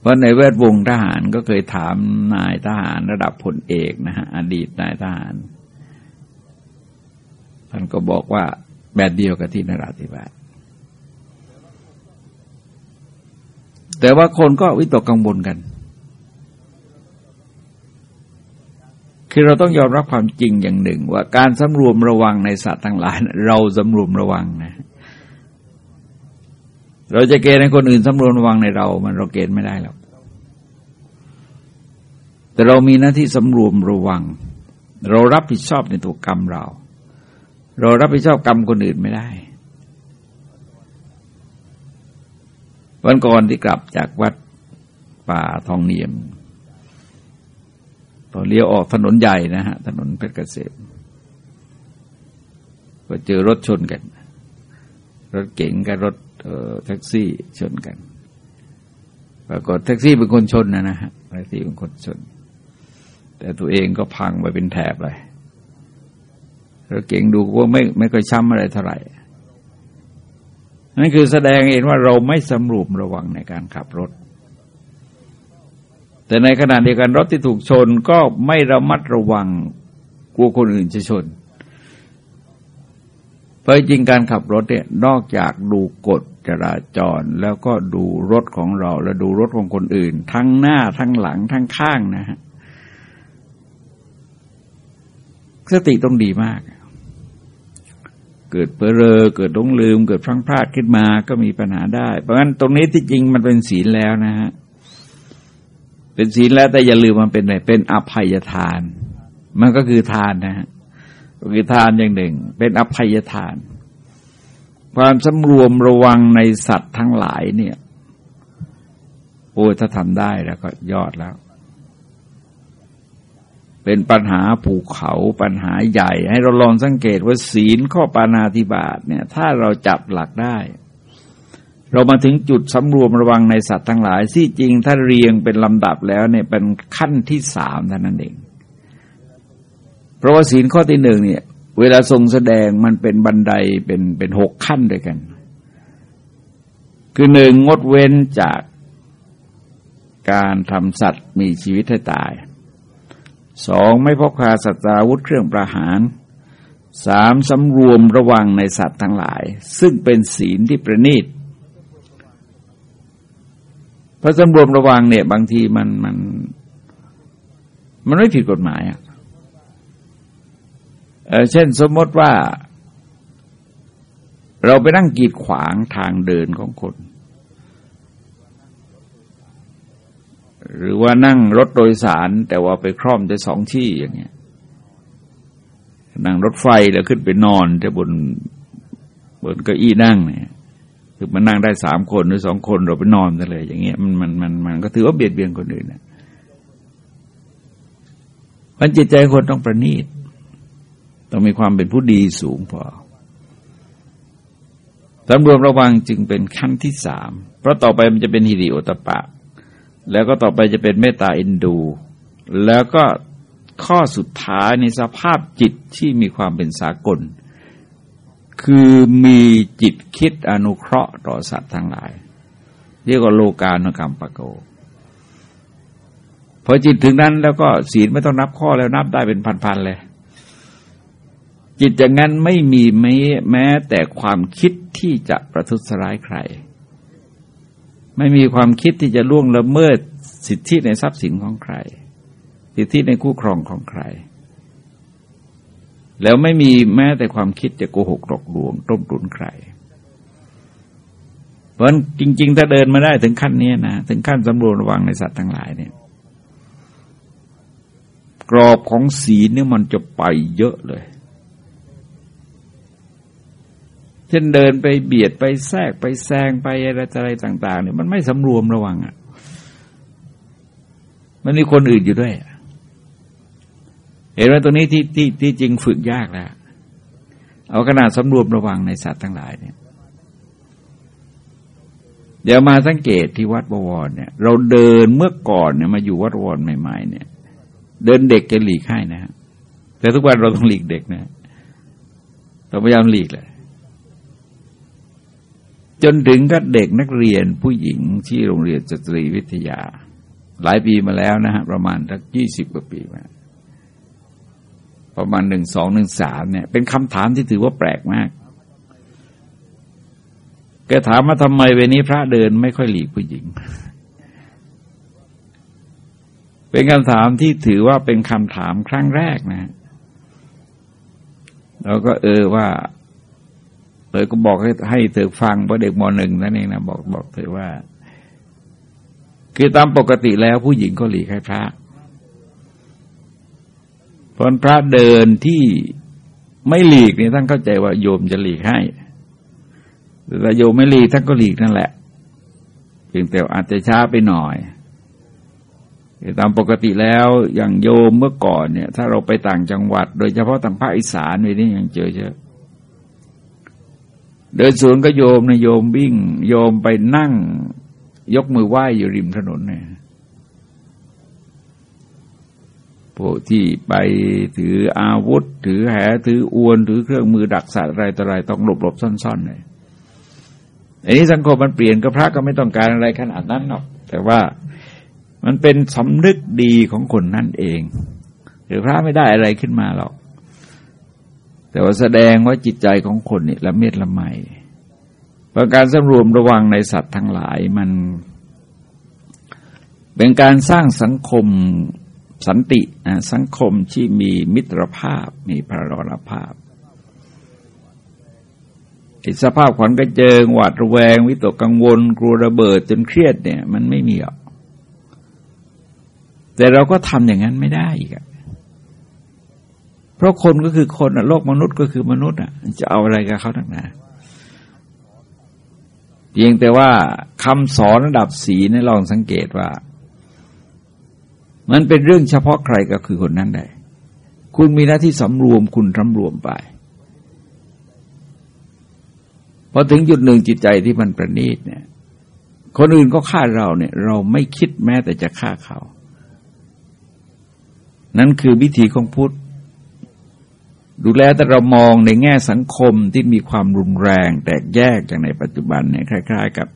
Speaker 1: เพราะในแวดวงทหารก็เคยถามนายทหารระดับพลเอกนะฮะอดีตนายทหารท่านก็บอกว่าแบบเดียวกับที่นราธิวาสแต่ว่าคนก็วิตกกังวลกัน คือเราต้องยอมรับความจริงอย่างหนึ่ง ว่าการสำรวมระวังในสัตว์ทั้งหลาย เราสำรวมระวังนะ เราจะเกณฑ์ให้คนอื่นสำรวมระวังในเรา มันเราเกณฑ์ไม่ได้หรอกแต่เรามีหน้าที่สำรวมระวัง เรารับผิดชอบในตัวกรรมเรา เรารับผิดชอบกรรมคนอื่นไม่ได้ วันก่อนที่กลับจากวัดป่าทองเนียม อเลี้ยวออกถนนใหญ่นะฮะ ถนนเพชรเกษมก็เจอรถชนกัน รถเก๋งกับรถแท็กซี่ชนกันปรากฏแท็กซี่เป็นคนชนนะนะฮะแท็กซี่เป็นคนชน แต่ตัวเองก็พังไปเป็นแถบเลยรถเก่งดูว่าไม่ไม่ค่อยช้ำอะไรเท่าไหร่นั่นคือแสดงเห็นว่าเราไม่สำรวมระวังในการขับรถ แต่ในขณะเดียวกันรถที่ถูกชนก็ไม่ระมัดระวังกลัวคนอื่นจะชน เพราะจริงการขับรถเนี่ยนอกจากดูกฎจราจรแล้วก็ดูรถของเรา และดูรถของคนอื่น ทั้งหน้าทั้งหลังทั้งข้างนะฮะสติต้องดีมาก เกิดเผลอเกิดหลงลืม เกิดพลั้งพลาดขึ้นมาก็มีปัญหาได้ เพราะฉะนั้นตรงนี้ที่จริงมันเป็นศีลแล้วนะฮะ เป็นศีลแล้วแต่อย่าลืมมันเป็นอะไรเป็นอภัยทาน มันก็คือทานนะฮะก็คือทานอย่างหนึ่ง เป็นอภัยทาน ความสำรวมระวังในสัตว์ทั้งหลายเนี่ย โอ้ถ้าทำได้แล้วก็ยอดแล้ว เป็นปัญหาภูเขาปัญหาใหญ่ ให้เราลองสังเกตว่าศีลข้อปานาธิบาตเนี่ย ถ้าเราจับหลักได้ เรามาถึงจุดสำรวมระวังในสัตว์ทั้งหลายที่จริงถ้าเรียงเป็นลำดับแล้วเนี่ยเป็นขั้นที่สามเท่านั้นเอง เพราะว่าศีลข้อที่หนึ่งเนี่ย เวลาทรงแสดงมันเป็นบันไดเป็นเป็นหกขั้นด้วยกัน คือหนึ่งงดเว้นจากการทำสัตว์มีชีวิตให้ตายสองไม่พกพาสัตราวุธเครื่องประหารสามสำรวมระวังในสัตว์ทั้งหลาย ซึ่งเป็นศีลที่ประณีต พระสำรวมระวังเนี่ย บางทีมันมัน มันไม่ผิดกฎหมายอะเช่นสมมติว่า เราไปนั่งกีดขวางทางเดินของคน หรือว่านั่งรถโดยสารแต่ว่าไปคร่อมจะสองที่อย่างเงี้ยนั่งรถไฟแล้วขึ้นไปนอนจะบนบนเก้าอี้นั่งเนี่ย คือมันนั่งได้สามคนหรือสองคนเราไปนอนกันเลย อย่างเงี้ยมันมันมันมันก็ถือว่าเบียดเบียนคนอื่นนะมันจิตใจคนต้องประณีตต้องมีความเป็นผู้ดีสูงพอสำรวมระวังจึงเป็นขั้นที่สาม เพราะต่อไปมันจะเป็นฮิริโอตปะ แล้วก็ต่อไปจะเป็นเมตตาอินดู แล้วก็ข้อสุดท้ายในสภาพจิตที่มีความเป็นสากล คือมีจิตคิดอนุเคราะห์ต่อสัตว์ทั้งหลาย เรียกว่าโลกาณกรรมปะโกพอจิตถึงนั้นแล้วก็ศีลไม่ต้องนับข้อแล้วนับได้เป็นพันๆเลย จิตอย่างนั้นไม่มีแม้แม้แต่ความคิดที่จะประทุษร้ายใคร ไม่มีความคิดที่จะล่วงละเมิดสิทธิในทรัพย์สินของใคร สิทธิในคู่ครองของใคร แล้วไม่มีแม้แต่ความคิดจะโกหกหลอกลวง ต้มตุนใคร เพราะจริง ๆ ถ้าเดินมาได้ถึงขั้นนี้นะถึงขั้นสำรวมระวังในสัตว์ทั้งหลายเนี่ย กรอบของศีลเนี่ยมันจะไปเยอะเลย เช่นเดินไปเบียดไปแทรกไปแซงไปอะไรอะไรต่าง ๆ เนี่ยมันไม่สำรวมระวังอะ มันมีคนอื่นอยู่ด้วย เห็นไหมตรงนี้ที่ที่ที่จริงฝึกยากแล้ว เอาขนาดสำรวมระวังในสัตว์ทั้งหลายเนี่ย เดี๋ยวมาสังเกตที่วัดบวรเนี่ย เราเดินเมื่อก่อนเนี่ยมาอยู่วัดบวรใหม่ ๆ เนี่ย เดินเด็กจะหลีกให้นะแต่ทุกวันเราต้องหลีกเด็กนะเราพยายามหลีกเลยจนถึงก็เด็กนักเรียนผู้หญิงที่โรงเรียนสตรีวิทยา หลายปีมาแล้วนะฮะประมาณสักยี่สิบกว่าปีมา ประมาณหนึ่งสองหนึ่งสามเนี่ย เป็นคำถามที่ถือว่าแปลกมาก แกถามมาทำไมเวนี้พระเดินไม่ค่อยหลีกผู้หญิง เป็นคำถามที่ถือว่าเป็นคำถามครั้งแรกนะเราก็เออว่าเลยก็บอกให้ให้เธอฟังเพราะเด็กมหนึ่งนั่นเองนะบอกบอกเธอว่า คือตามปกติแล้วผู้หญิงก็หลีกให้พระ เพราะพระเดินที่ไม่หลีกเนี่ยท่านเข้าใจว่าโยมจะหลีกให้แต่โยมไม่หลีกท่านก็หลีกนั่นแหละเพียงแต่อาจจะช้าไปหน่อยตามปกติแล้วอย่างโยมเมื่อก่อนเนี่ย ถ้าเราไปต่างจังหวัด โดยเฉพาะทางภาคอีสานนี่ยังเจอเยอะเดินสวนก็โยมนะโยมวิ่ง โยมไปนั่ง ยกมือไหว้อยู่ริมถนนเนี่ย พวกที่ไปถืออาวุธ ถือแหถืออวนถือเครื่องมือดักสัตว์อะไรต่ออะไรต้องหลบหลบซ่อนๆเลยอันนี้สังคมมันเปลี่ยนก็พระก็ไม่ต้องการอะไรขนาดนั้นหรอก แต่ว่ามันเป็นสำนึกดีของคนนั่นเอง หรือพระไม่ได้อะไรขึ้นมาหรอก แต่ว่าแสดงว่าจิตใจของคนนี่ละเมียดละไมเพราะการสำรวมระวังในสัตว์ทั้งหลายมัน เป็นการสร้างสังคม สันติสังคมที่มีมิตรภาพมีพรรภาพสภาพขวัญกระเจิงหวาดระแวง วิตกกังวล กลัวระเบิดจนเครียดเนี่ย มันไม่มีหรอก แต่เราก็ทำอย่างนั้นไม่ได้อีกเพราะคนก็คือคนโลกมนุษย์ก็คือมนุษย์อะ จะเอาอะไรกับเขาทั้งนั้นเพียงแต่ว่าคำสอนระดับสีนี่ลองสังเกตว่า มันเป็นเรื่องเฉพาะใครก็คือคนนั้นได้ คุณมีหน้าที่สำรวมคุณสำรวมไปพอถึงจุดหนึ่งจิตใจที่มันประณีตเนี่ย คนอื่นก็ฆ่าเราเนี่ย เราไม่คิดแม้แต่จะฆ่าเขา นั่นคือวิธีของพุทธดูแลแต่เรามองในแง่สังคมที่มีความรุนแรง แตกแยกจากในปัจจุบันเนี่ยคล้าย ๆ กับ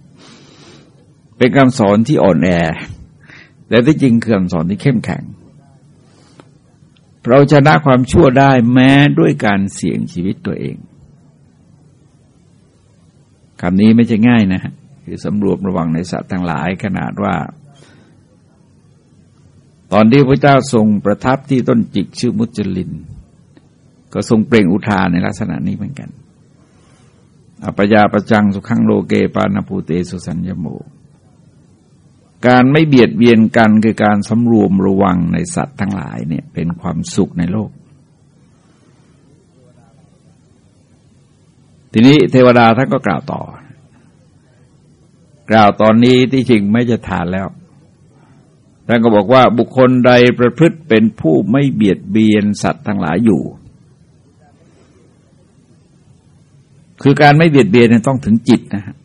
Speaker 1: เป็นคำสอนที่อ่อนแอ แต่ที่จริงคือคำสอนที่เข้มแข็ง เราชนะความชั่วได้แม้ด้วยการเสี่ยงชีวิตตัวเองคำนี้ไม่ใช่ง่ายนะคือสำรวมระวังในสัตว์ทั้งหลายขนาดว่า ตอนที่พระเจ้าทรงประทับที่ต้นจิกชื่อมุจลิน ก็ทรงเปล่งอุทานในลักษณะนี้เหมือนกันอปยาประจังสุขังโลเกปานาภูเตสุสัญญโม การไม่เบียดเบียนกันคือการสำรวมระวังในสัตว์ทั้งหลายเนี่ยเป็นความสุขในโลก ทีนี้เทวดาท่านก็กล่าวต่อ กล่าวตอนนี้ที่จริงไม่จะทานแล้วท่านก็บอกว่าบุคคลใดประพฤติเป็นผู้ไม่เบียดเบียนสัตว์ทั้งหลายอยู่ คือการไม่เบียดเบียนต้องถึงจิตนะฮะ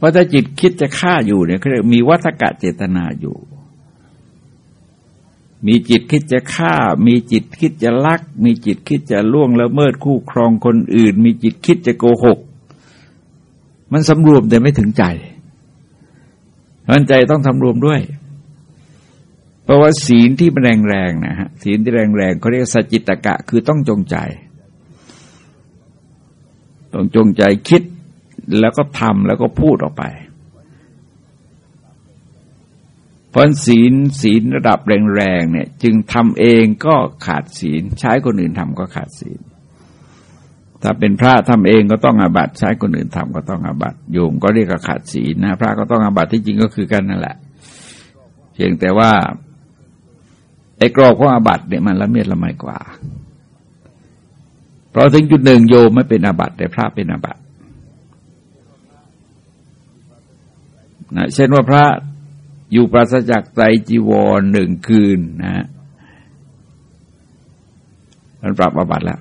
Speaker 1: เพราะถ้าจิตคิดจะฆ่าอยู่เนี่ยเขาเรียกมีวัฏกะเจตนาอยู่ มีจิตคิดจะฆ่า มีจิตคิดจะลัก มีจิตคิดจะล่วงละเมิดคู่ครองคนอื่น มีจิตคิดจะโกหก มันสำรวมแต่ไม่ถึงใจมันใจต้องสำรวมด้วย เพราะว่าศีลที่แรงแรงนะฮะศีลที่แรงแรงเขาเรียกสัจจิตตะกะคือต้องจงใจ ต้องจงใจคิด แล้วก็ทำแล้วก็พูดออกไป เพราะศีลศีลระดับแรงๆเนี่ย จึงทำเองก็ขาดศีล ใช้คนอื่นทำก็ขาดศีล ถ้าเป็นพระทำเองก็ต้องอาบัตใช้คนอื่นทำก็ต้องอาบัตโยมก็เรียกขาดศีลนะพระก็ต้องอาบัตที่จริงก็คือกันนั่นแหละเพียงแต่ว่าไอ้กรอบของอาบัตเนี่ยมันละเมียดละไมกว่า เพราะถึงจุดหนึ่งโยมไม่เป็นอาบัตแต่พระเป็นอาบัต นะเช่นว่าพระอยู่ปราศจากไตรจีวรหนึ่งคืนนะฮะมันปรับอาบัติแล้ว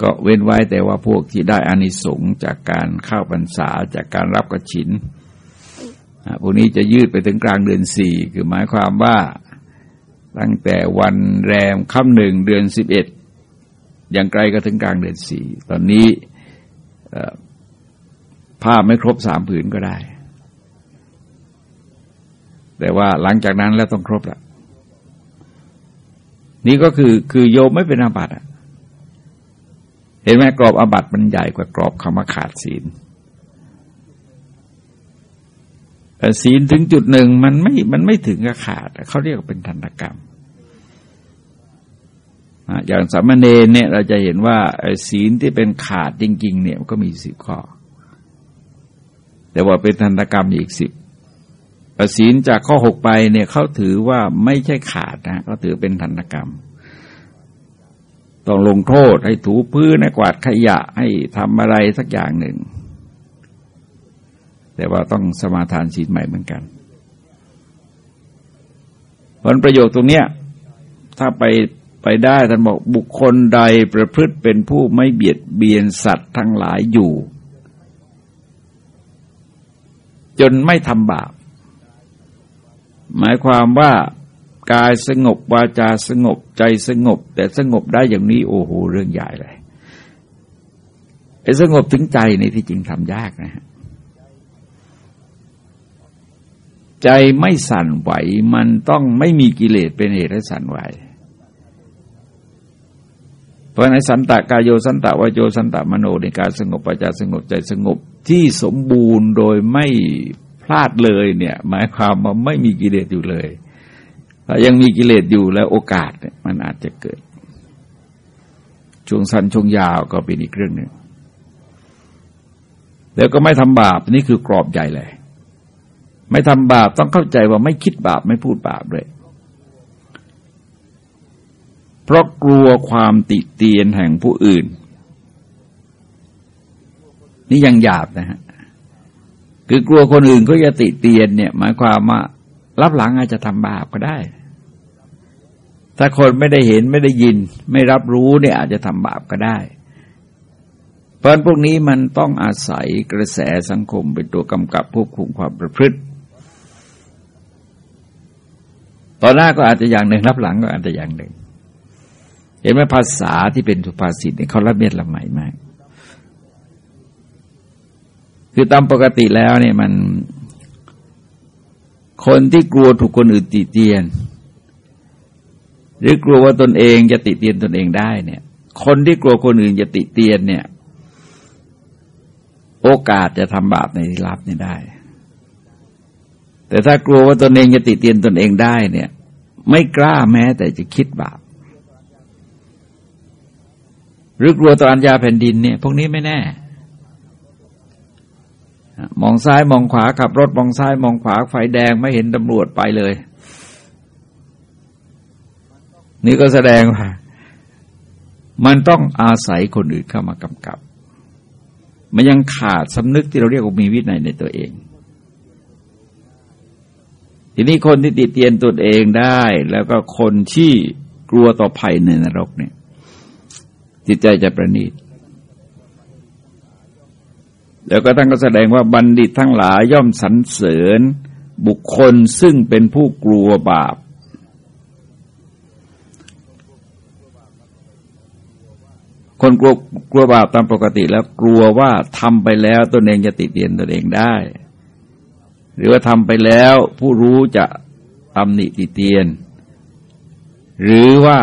Speaker 1: ก็เว้นไว้แต่ว่าพวกที่ได้อานิสงส์จากการเข้าพรรษาจากการรับกระฉินพวกนี้จะยืดไปถึงกลางเดือนสี่คือหมายความว่าตั้งแต่วันแรมค่ำหนึ่งเดือนสิบเอ็ดอย่างไกลก็ถึงกลางเดือนสี่ตอนนี้ ผ้าไม่ครบสามผืนก็ได้ แต่ว่าหลังจากนั้นแล้วต้องครบละนี่ก็คือคือโยมไม่เป็นอาบัติเห็นไหมกรอบอาบัติมันใหญ่กว่ากรอบคำว่าขาดศีลแต่ศีลถึงจุดหนึ่งมันไม่มันไม่ถึงกับขาดเขาเรียกว่าเป็นธนกรรมอย่างสามเณรเนี่ยเราจะเห็นว่าศีลที่เป็นขาดจริง ๆ เนี่ยก็มีสิบข้อ แต่ว่าเป็นทันตกรรมอีกสิบศีลจากข้อหกไปเนี่ยเขาถือว่าไม่ใช่ขาดนะเขาถือเป็นทันตกรรม ต้องลงโทษให้ถูพื้นให้กวาดขยะให้ทำอะไรสักอย่างหนึ่ง แต่ว่าต้องสมาทานศีลใหม่เหมือนกันผลประโยชน์ตรงเนี้ยถ้าไปไปได้ท่านบอกบุคคลใดประพฤติเป็นผู้ไม่เบียดเบียนสัตว์ทั้งหลายอยู่ จนไม่ทำบาป หมายความว่ากายสงบวาจาสงบใจสงบ แต่สงบได้อย่างนี้โอ้โหเรื่องใหญ่เลยไอ้สงบถึงใจในที่จริงทำยากนะฮะใจไม่สั่นไหวมันต้องไม่มีกิเลสเป็นเหตุให้สั่นไหว เพราะในสันตกายโยสันตวโยสันตมโนในการสงบปัจจาสงบใจสงบที่สมบูรณ์โดยไม่พลาดเลยเนี่ย หมายความว่าไม่มีกิเลสอยู่เลยถ้ายังมีกิเลสอยู่แล้วโอกาสมันอาจจะเกิด ช่วงสั้นช่วงยาวก็เป็นอีกเรื่องหนึ่งแล้วก็ไม่ทำบาปนี่คือกรอบใหญ่เลย ไม่ทำบาปต้องเข้าใจว่าไม่คิดบาปไม่พูดบาปเลย เพราะกลัวความติเตียนแห่งผู้อื่น นี่ยังหยาบนะฮะคือกลัวคนอื่นก็จะติเตียนเนี่ย หมายความว่ารับหลังอาจจะทำบาปก็ได้ ถ้าคนไม่ได้เห็นไม่ได้ยิน ไม่รับรู้เนี่ยอาจจะทำบาปก็ได้เพราะพวกนี้มันต้องอาศัยกระแสสังคมเป็นตัวกำกับควบคุมความประพฤติตอนหน้าก็อาจจะอย่างหนึ่งรับหลังก็อาจจะอย่างหนึ่ง เห็นไหมภาษาที่เป็นสุภาษิตเนี่ยเขาละเมียดละไมมาก คือตามปกติแล้วเนี่ยมัน คนที่กลัวถูกคนอื่นติเตียน หรือกลัวว่าตนเองจะติเตียนตนเองได้เนี่ย คนที่กลัวคนอื่นจะติเตียนเนี่ย โอกาสจะทำบาปในที่ลับนี่ได้ แต่ถ้ากลัวว่าตนเองจะติเตียนตนเองได้เนี่ย ไม่กล้าแม้แต่จะคิดบาป หรือกลัวต่ออัญญาแผ่นดินเนี่ย พวกนี้ไม่แน่ มองซ้ายมองขวาขับรถมองซ้ายมองขวาไฟแดงไม่เห็นตำรวจไปเลย นี่ก็แสดงว่า มันต้องอาศัยคนอื่นเข้ามากำกับ มันยังขาดสำนึกที่เราเรียกว่ามีวินัยในตัวเองทีนี้คนที่ติเตียนตัวเองได้ แล้วก็คนที่กลัวต่อภัยในนรกเนี่ย จิตใจจะประณีตแล้วก็ท่านก็แสดงว่าบัณฑิตทั้งหลายย่อมสรรเสริญบุคคลซึ่งเป็นผู้กลัวบาป คนกลัวกลัวบาปตามปกติแล้วกลัวว่าทำไปแล้วตนเองจะติดเตียนตนเองได้ หรือว่าทำไปแล้วผู้รู้จะตำหนิติเตียน หรือว่า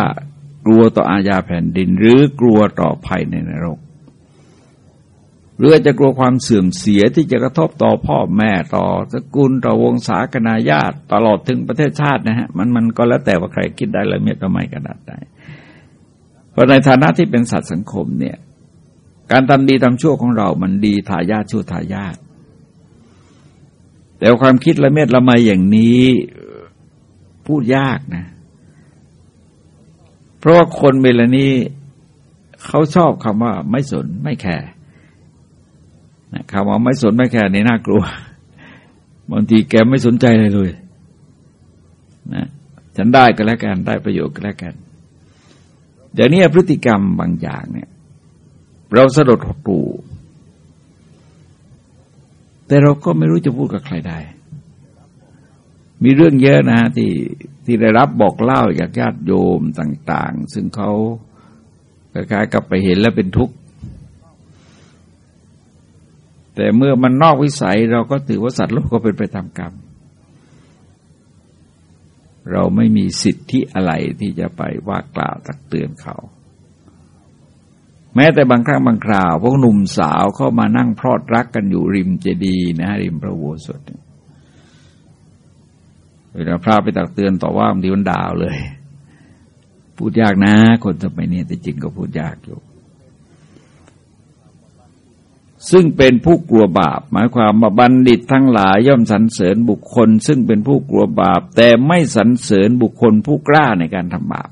Speaker 1: กลัวต่ออาญาแผ่นดิน หรือกลัวต่อภัยในนรก หรือจะกลัวความเสื่อมเสียที่จะกระทบต่อพ่อแม่ต่อสกุลต่อวงศาคณาญาติตลอดถึงประเทศชาตินะฮะมันมันก็แล้วแต่ว่าใครคิดได้ละเมียดละไมขนาดไหนเพราะในฐานะที่เป็นสัตว์สังคมเนี่ย การทำดีทำชั่วของเรามันดีทายาทชั่วทายาทแต่ความคิดละเมียดละไมอย่างนี้พูดยากนะ เพราะว่าคนเวลานี้เขาชอบคำว่าไม่สนไม่แคร์คำว่าไม่สนไม่แค่ในน่ากลัวบางทีแกไม่สนใจเลยเลยนะฉันได้ก็แล้วกันได้ประโยชน์ก็แล้วกันเดี๋ยวนี้พฤติกรรมบางอย่างเนี่ย เราสะดุดหดหูแต่เราก็ไม่รู้จะพูดกับใครได้ มีเรื่องเยอะนะที่ที่ได้รับบอกเล่าจากญาติโยมต่าง ๆ ซึ่งเขาคล้ายๆกับไปเห็นแล้วเป็นทุกข์ แต่เมื่อมันนอกวิสัยเราก็ถือว่าสัตว์โลกก็เป็นไปตามกรรม เราไม่มีสิทธิอะไรที่จะไปว่ากล่าวตักเตือนเขา แม้แต่บางครั้งบางคราว พวกหนุ่มสาวเข้ามานั่งพรอดรักกันอยู่ริมเจดีย์นะริมพระโวสถเเวลาพระไปตักเตือนต่อว่าบางทีมันด่าวเลย พูดยากนะ คนสมัยนี้แต่จริงก็พูดยากอยู่ ซึ่งเป็นผู้กลัวบาป หมายความว่าบัณฑิตทั้งหลายย่อมสรรเสริญบุคคล ซึ่งเป็นผู้กลัวบาป แต่ไม่สรรเสริญบุคคลผู้กล้าในการทำบาป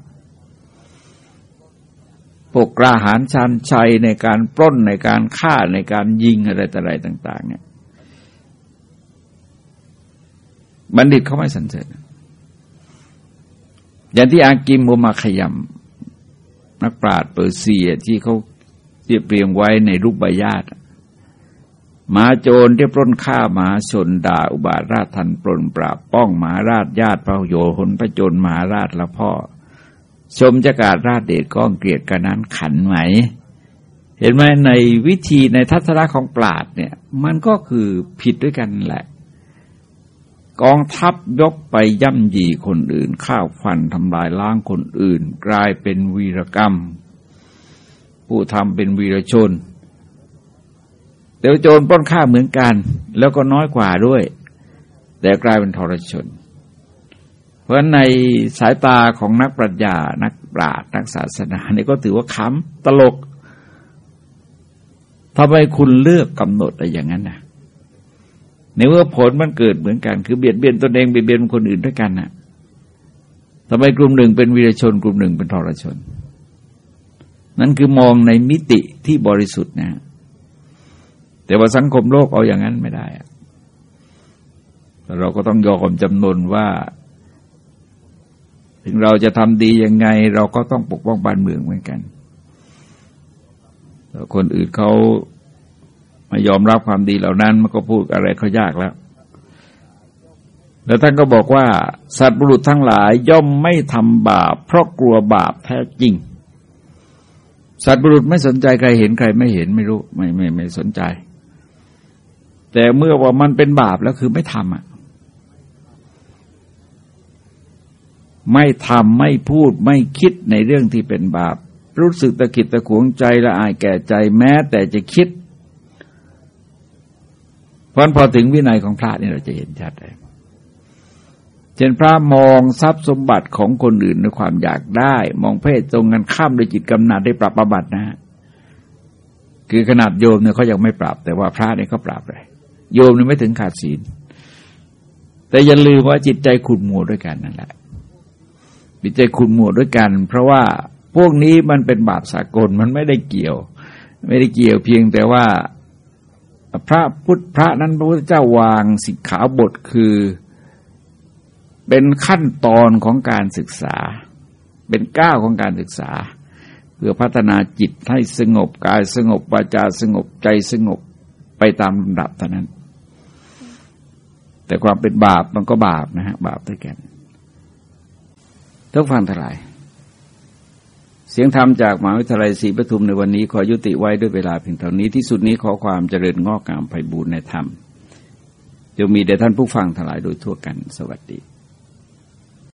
Speaker 1: พวกกล้าหาญชันชัยในการปล้นในการฆ่าในการยิงอะไรต่ออะไรต่าง ๆ เนี่ย บัณฑิตเขาไม่สรรเสริญอย่างที่อากิมมุมาขยำนักปราชญ์เปอร์เซียที่เขาเรียบเรียงไว้ในรูปใบญาติมาโจรที่ปล้นฆ่ามาชนด่าอุบาทราชทันปล้นปราบป้องมาราชญาติพระโยหนพระโจรมาราชละพ่อ ชมจัการาชเดชก้องเกลียดกันนั้นขันไหม เห็นไหมในวิธีในทัศนะของปราดเนี่ย มันก็คือผิดด้วยกันแหละ กองทัพยกไปย่ำยีคนอื่นข้าวฟันทำลายล้างคนอื่น กลายเป็นวีรกรรม ผู้ทำเป็นวีรชนแต่โจรป้นฆ่าเหมือนกัน แล้วก็น้อยกว่าด้วย แต่กลายเป็นทรชน เพราะในสายตาของนักปรัชญานักปราชญ์นักศาสนาเนี่ยก็ถือว่าขำตลกทำไมคุณเลือกกำหนดอะไรอย่างนั้นนะ ในเมื่อผลมันเกิดเหมือนกัน คือเบียดเบียนตนเองเบียดเบียนคนอื่นด้วยกันนะ่ะทำไมกลุ่มหนึ่งเป็นวีรชน กลุ่มหนึ่งเป็นทรชน นั่นคือมองในมิติที่บริสุทธิ์นะ แต่ว่าสังคมโลกเอาอย่างนั้นไม่ได้เราก็ต้องยอมจำนวนว่า ถึงเราจะทำดียังไง เราก็ต้องปกป้องบ้านเมืองเหมือนกัน คนอื่นเขา ไม่ยอมรับความดีเหล่านั้น มันก็พูดอะไรเขายากแล้ว แล้วท่านก็บอกว่า สัตว์บุรุษทั้งหลายย่อมไม่ทำบาป เพราะกลัวบาปแท้จริง สัตว์บุรุษไม่สนใจใครเห็นใครไม่เห็นไม่รู้ไม่ไม่ไม่สนใจ แต่เมื่อว่ามันเป็นบาปแล้วคือไม่ทำอะไม่ทำไม่พูดไม่คิดในเรื่องที่เป็นบาป รู้สึกตะกิดตะขวงใจละอายแก่ใจแม้แต่จะคิด เพราะพอถึงวินัยของพระนี่เราจะเห็นชัดเลยเช่นพระมองทรัพย์สมบัติของคนอื่นด้วยความอยากได้ มองเพศตรงกันข้ามด้วยจิตกำนัดได้ปรับประบัตินะ คือขนาดโยมเนี่ยเขายังไม่ปรับ แต่ว่าพระเนี่ยเขาปรับเลย โยมเนี่ยไม่ถึงขาดศีล แต่อย่าลืมว่าจิตใจขุ่นมัวด้วยกันนั่นแหละจิตใจขุ่นมัวด้วยกัน เพราะว่าพวกนี้มันเป็นบาปสากลมันไม่ได้เกี่ยว ไม่ได้เกี่ยวเพียงแต่ว่า พระพุทธพระนั้นพระพุทธเจ้าวางสิกขาบทคือ เป็นขั้นตอนของการศึกษา เป็นก้าวของการศึกษา เพื่อพัฒนาจิตให้สงบกายสงบวาจาสงบใจสงบไปตามลำดับเท่านั้น แต่ความเป็นบาปมันก็บาปนะฮะบาปด้วยกันทุกฟังทลาย เสียงธรรมจากมหาวิทยาลัยศรีปทุมในวันนี้ขอยุติไว้ด้วยเวลาเพียงเท่านี้ที่สุดนี้ขอความเจริญงอกงามไพบูรณในธรรมจะมีแด่ท่านผู้ฟังทั้งหลายโดยทั่วกันสวัสดี